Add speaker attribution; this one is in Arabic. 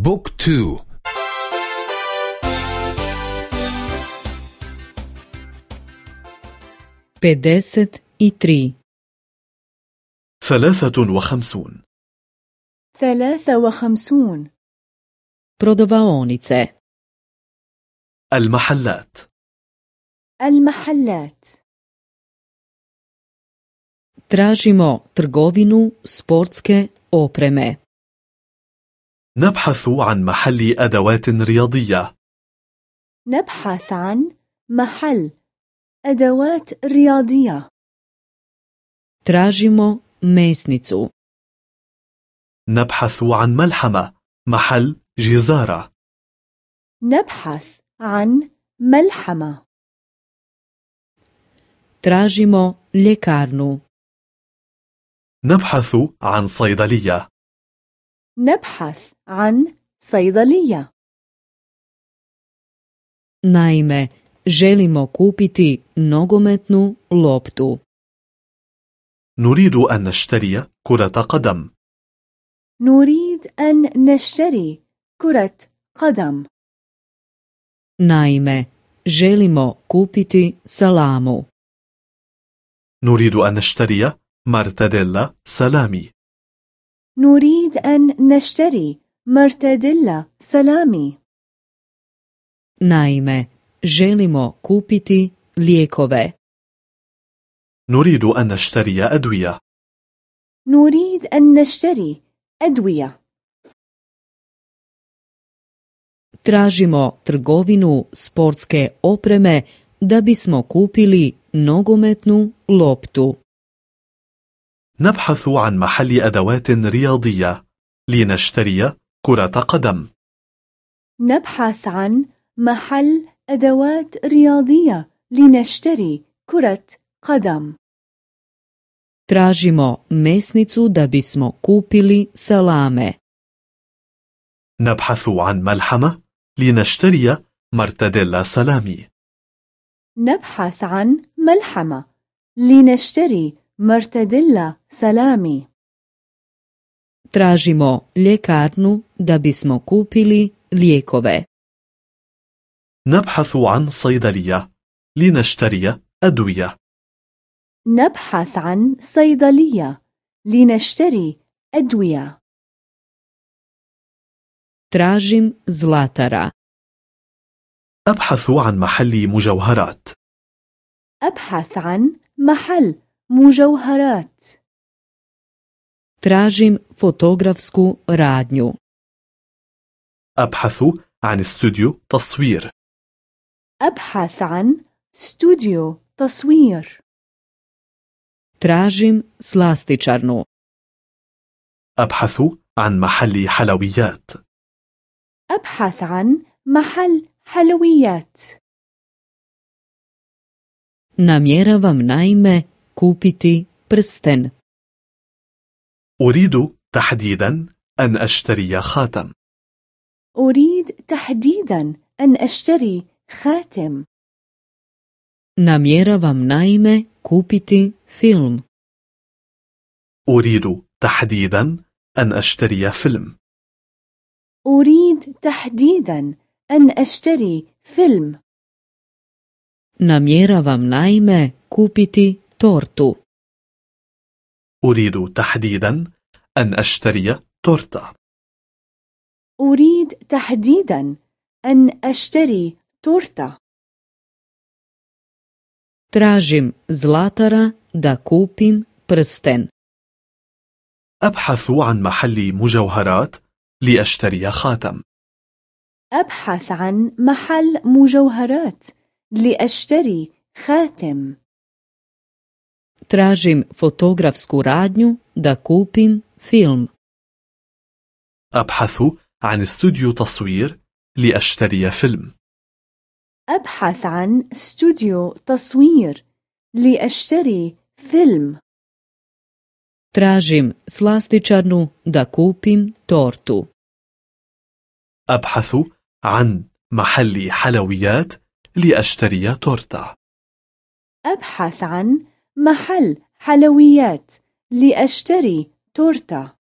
Speaker 1: Book two.
Speaker 2: pedeset i tri
Speaker 3: ثلاثة وخمسون.
Speaker 4: ثلاثة وخمسون.
Speaker 2: Prodavaonice
Speaker 3: المحلات.
Speaker 4: المحلات.
Speaker 2: Tražimo trgovinu sportske أوبريمي
Speaker 3: نبحث عن محل أدوات رياضية.
Speaker 4: نبحث عن محل أدوات رياضية.
Speaker 2: Tražimo mesnicu.
Speaker 3: نبحث عن ملحمة محل جزارة.
Speaker 4: نبحث عن ملحمة.
Speaker 2: Tražimo ljekarnu.
Speaker 3: نبحث عن صيدلية.
Speaker 4: نبحث عن صيدلية.
Speaker 2: Naime želimo kupiti nogometnu loptu.
Speaker 3: نريد أن نشتري كرة قدم.
Speaker 4: نريد أن نشتري كرة قدم.
Speaker 2: Naime želimo kupiti salamu.
Speaker 3: نريد أن نشتري مرتديلا سلامي.
Speaker 4: نريد أن نشتري مرتديلا سلامي
Speaker 2: naime želimo kupiti lijekove
Speaker 3: نريد أن نشتري أدوية
Speaker 4: نريد أن نشتري أدوية
Speaker 2: tražimo trgovinu sportske opreme da bismo kupili nogometnu loptu
Speaker 3: نبحث عن محل أدوات رياضية لنشتري كرة قدم.
Speaker 4: نبحث عن محل أدوات رياضية لنشتري كرة قدم.
Speaker 2: Tražimo mesnicu da bismo kupili salame.
Speaker 3: نبحث عن ملحمة لنشتري مرتديلا سلامي.
Speaker 4: نبحث عن ملحمة لنشتري مرتديلا سلامي.
Speaker 2: Tražimo ljekarnu da bismo kupili lijekove.
Speaker 3: نبحث عن صيدلية لنشتري أدوية.
Speaker 4: نبحث عن صيدلية لنشتري أدوية.
Speaker 2: Tražim zlatara.
Speaker 3: أبحث عن محل مجوهرات.
Speaker 4: أبحث عن محل مجوهرات.
Speaker 2: Tražim fotografsku radnju
Speaker 3: أبحث عن استوديو تصوير.
Speaker 4: أبحث عن استوديو تصوير.
Speaker 2: Tražim slastičarnu
Speaker 3: أبحث عن محل حلويات.
Speaker 4: أبحث عن محل حلويات.
Speaker 2: Namjeravam naime kupiti prsten
Speaker 3: أريد تحديدا أن أشتري خاتم.
Speaker 4: أريد تحديدا أن أشتري خاتم.
Speaker 2: Namjeravam naime kupiti film.
Speaker 3: أريد تحديدا أن أشتري فيلم.
Speaker 4: أريد تحديدا أن أشتري فيلم.
Speaker 2: Namjeravam naime kupiti tortu.
Speaker 3: أريد تحديدا أن أشتري تورتة.
Speaker 4: أريد تحديدا أن أشتري تورتة.
Speaker 2: Tražim zlatara da kupim prsten.
Speaker 3: أبحث عن محل مجوهرات لأشتري خاتم.
Speaker 4: أبحث عن محل مجوهرات لأشتري خاتم.
Speaker 2: Tražim fotografsku radnju da kupim film.
Speaker 3: أبحث عن استوديو تصوير لأشتري فيلم.
Speaker 4: أبحث عن استوديو تصوير لأشتري فيلم.
Speaker 2: Tražim slastičarnu da kupim tortu.
Speaker 3: أبحث عن محل حلويات لأشتري تورتة.
Speaker 4: أبحث عن محل حلويات لأشتري تورتة.